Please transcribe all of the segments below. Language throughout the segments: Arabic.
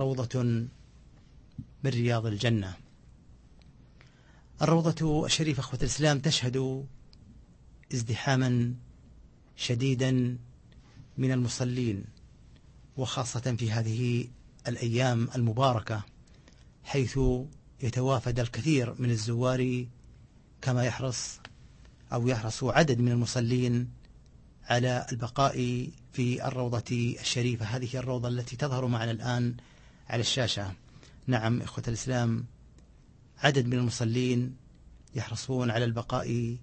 روضة من رياض الجنة. الروضة الشريفة أخوة الإسلام تشهد ازدحاما شديدا من المصلين وخاصة في هذه الأيام المباركة حيث يتوافد الكثير من الزوار كما يحرص أو يحرص عدد من المصلين على البقاء في الروضة الشريفة. هذه الروضة التي تظهر معنا الآن على الشاشة. نعم إخوة الإسلام عدد من المصلين يحرصون على البقاء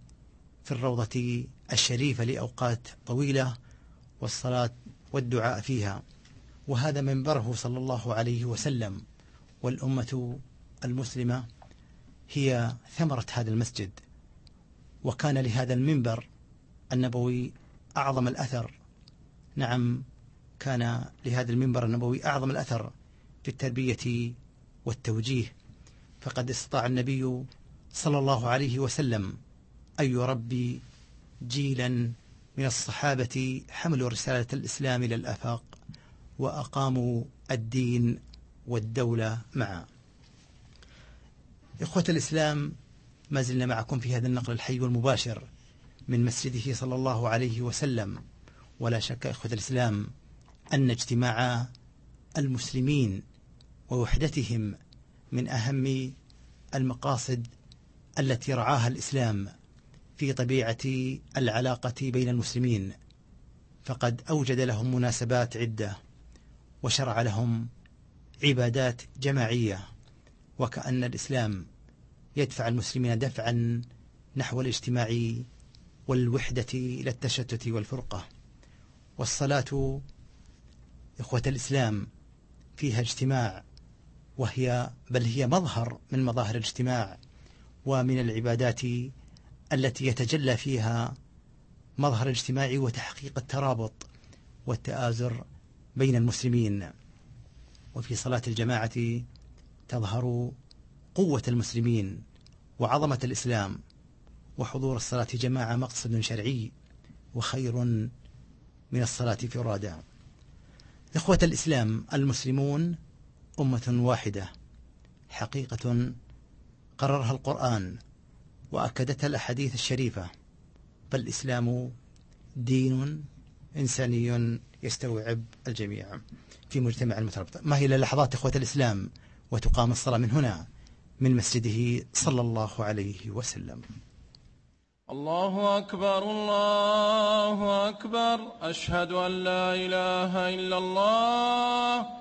في الروضة الشريفة لأوقات طويلة والصلاة والدعاء فيها. وهذا منبره صلى الله عليه وسلم. والأمة المسلمة هي ثمرة هذا المسجد. وكان لهذا المنبر النبوي أعظم الأثر. نعم كان لهذا المنبر النبوي أعظم الأثر. في التربية والتوجيه. فقد استطاع النبي صلى الله عليه وسلم أن يربي جيلا من الصحابة حملوا رسالة الإسلام إلى الآفاق وأقاموا الدين والدولة معا. إخوة الإسلام ما زلنا معكم في هذا النقل الحي والمباشر من مسجده صلى الله عليه وسلم. ولا شك إخوة الإسلام أن اجتماع المسلمين ووحدتهم من أهم المقاصد التي رعاها الإسلام في طبيعة العلاقة بين المسلمين. فقد أوجد لهم مناسبات عدة وشرع لهم عبادات جماعية وكأن الإسلام يدفع المسلمين دفعا نحو الاجتماع والوحدة إلى التشتت والفرقة. والصلاة إخوة الإسلام فيها اجتماع وهي بل هي مظهر من مظاهر الاجتماع ومن العبادات التي يتجلى فيها مظهر الاجتماع وتحقيق الترابط والتآزر بين المسلمين. وفي صلاة الجماعة تظهر قوة المسلمين وعظمة الإسلام وحضور الصلاة جماعة مقصد شرعي وخير من الصلاة فرادى. إخوة الإسلام المسلمون أمة واحدة حقيقة قررها القرآن وأكدتها الأحاديث الشريفة فالإسلام دين إنساني يستوعب الجميع في مجتمع المترابط ما هي لحظات إخوة الإسلام وتقام الصلاة من هنا من مسجده صلى الله عليه وسلم. الله أكبر الله أكبر أشهد أن لا إله إلا الله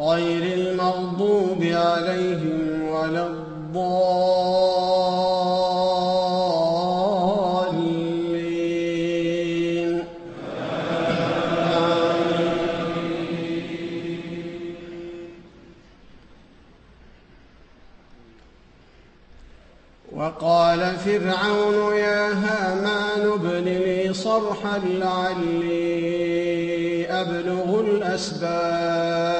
غير المغضوب عليهم ولا الضالين. وقال فرعون يا هامان ابن لي صرحا لعلي أبلغ الأسباب.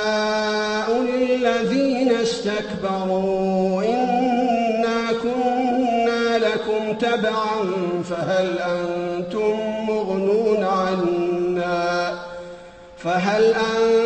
استكبروا إنا كنا لكم تبعا فهل أنتم مغنون عنا؟ فهل أنتم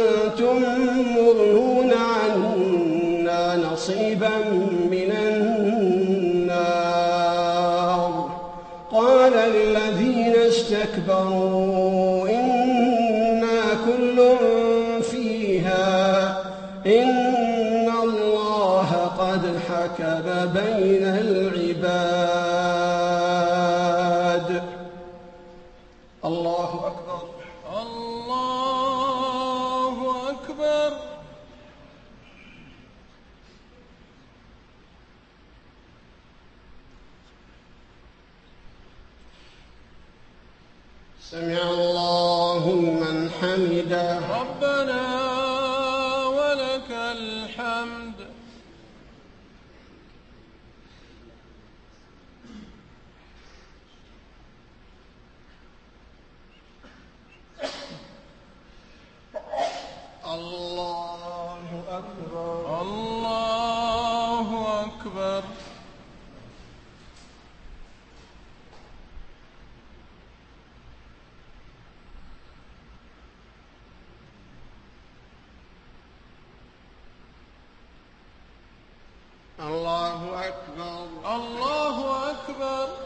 قد حكم بين العباد. أكبر الله أكبر الله أكبر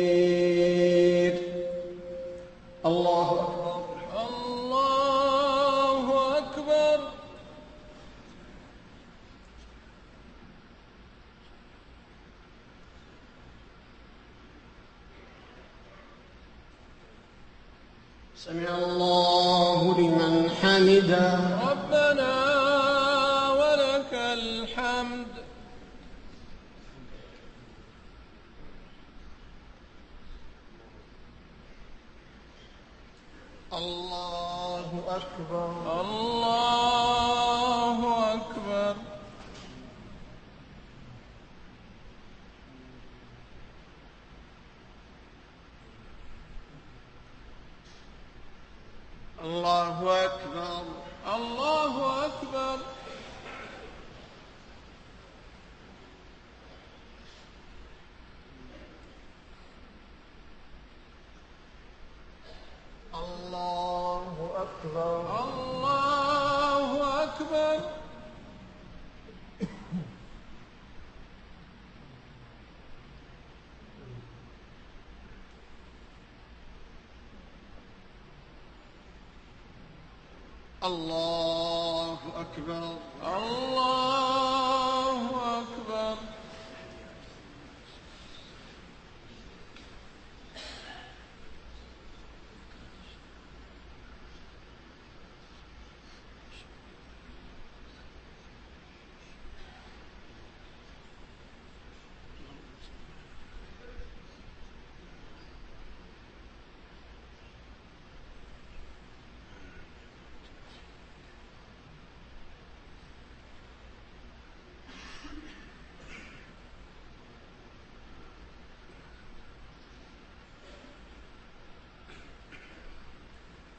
الله أكبر الله أكبر الله أكبر الله أكبر الله أكبر الله أكبر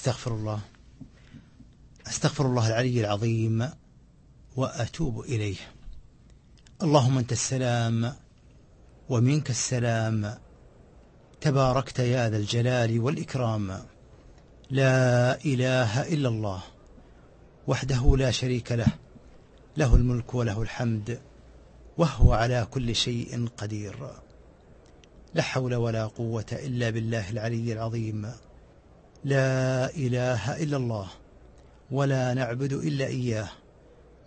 أستغفر الله. أستغفر الله العلي العظيم وأتوب إليه. اللهم أنت السلام ومنك السلام. تباركت يا ذا الجلال والإكرام. لا إله إلا الله وحده لا شريك له. له الملك وله الحمد وهو على كل شيء قدير. لا حول ولا قوة إلا بالله العلي العظيم. لا إله إلا الله ولا نعبد إلا إياه.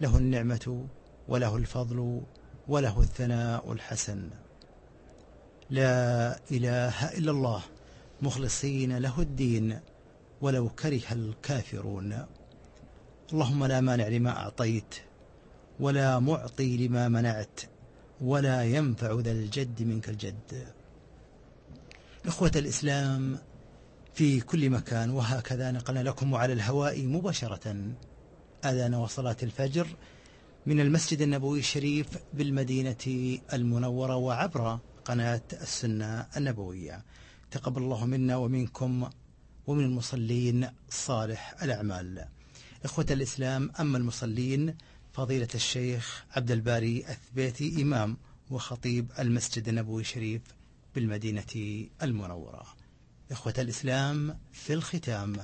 له النعمة وله الفضل وله الثناء الحسن. لا إله إلا الله. مخلصين له الدين ولو كره الكافرون. اللهم لا مانع لما أعطيت ولا معطي لما منعت ولا ينفع ذا الجد منك الجد. إخوة الإسلام في كل مكان وهكذا نقلنا لكم على الهواء مباشرة. أذان وصلاة الفجر من المسجد النبوي الشريف بالمدينة المنورة وعبر قناة السنة النبوية. تقبل الله منا ومنكم ومن المصلين صالح الأعمال. إخوة الإسلام أما المصلين فضيلة الشيخ عبد الباري الثبيتي إمام وخطيب المسجد النبوي الشريف بالمدينة المنورة. إخوة الإسلام في الختام.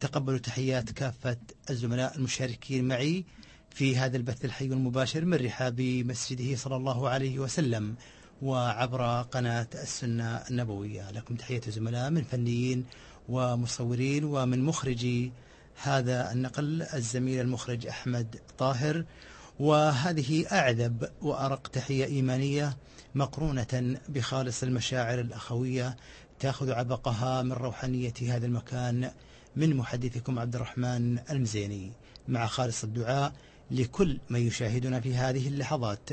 تقبلوا تحيات كافة الزملاء المشاركين معي في هذا البث الحي المباشر من رحاب مسجده صلى الله عليه وسلم وعبر قناة السنة النبوية. لكم تحية الزملاء من فنيين ومصورين ومن مخرجي هذا النقل الزميل المخرج أحمد طاهر. وهذه أعذب وأرق تحية إيمانية مقرونة بخالص المشاعر الأخوية تأخذ عبقها من روحانية هذا المكان من محدثكم عبد الرحمن المزيني مع خالص الدعاء لكل من يشاهدنا في هذه اللحظات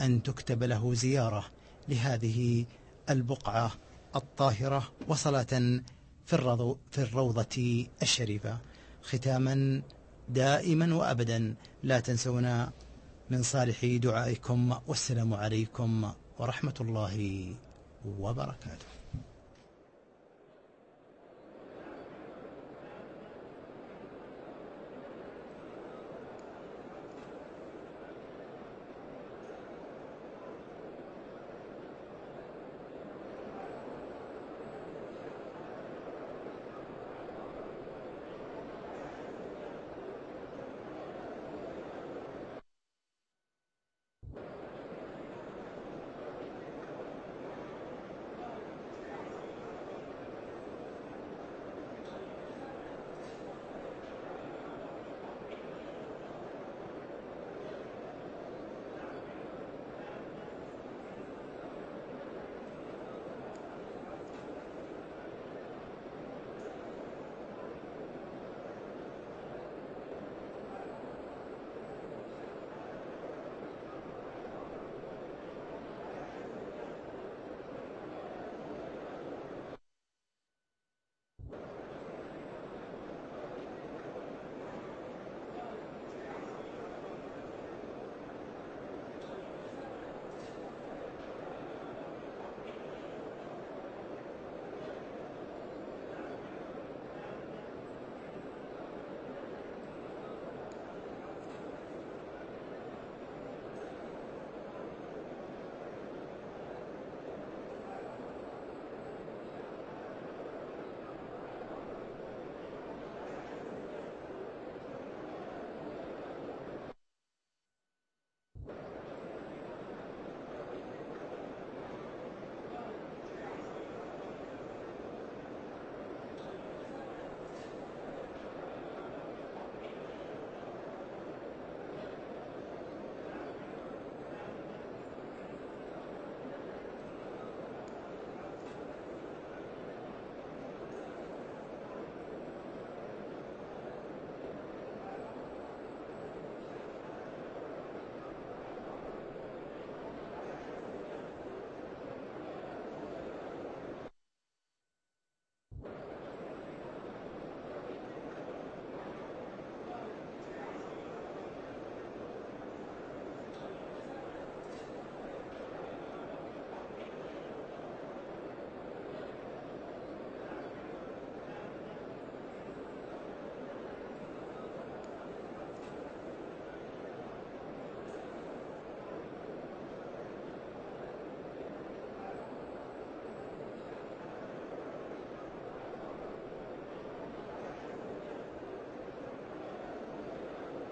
أن تكتب له زيارة لهذه البقعة الطاهرة وصلاة في, في الروضة الشريفة. ختاما دائما وأبدا لا تنسونا من صالح دعائكم والسلام عليكم ورحمة الله وبركاته.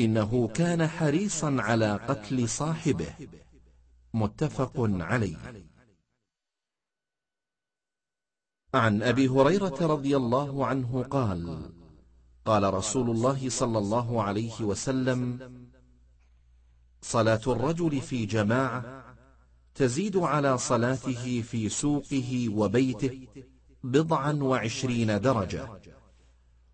إنه كان حريصا على قتل صاحبه. متفق عليه. عن أبي هريرة رضي الله عنه قال قال رسول الله صلى الله عليه وسلم صلاة الرجل في جماعة تزيد على صلاته في سوقه وبيته بضعا وعشرين درجة.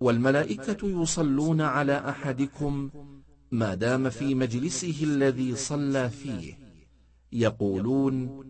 والملائكة يصلون على أحدكم ما دام في مجلسه الذي صلى فيه. يقولون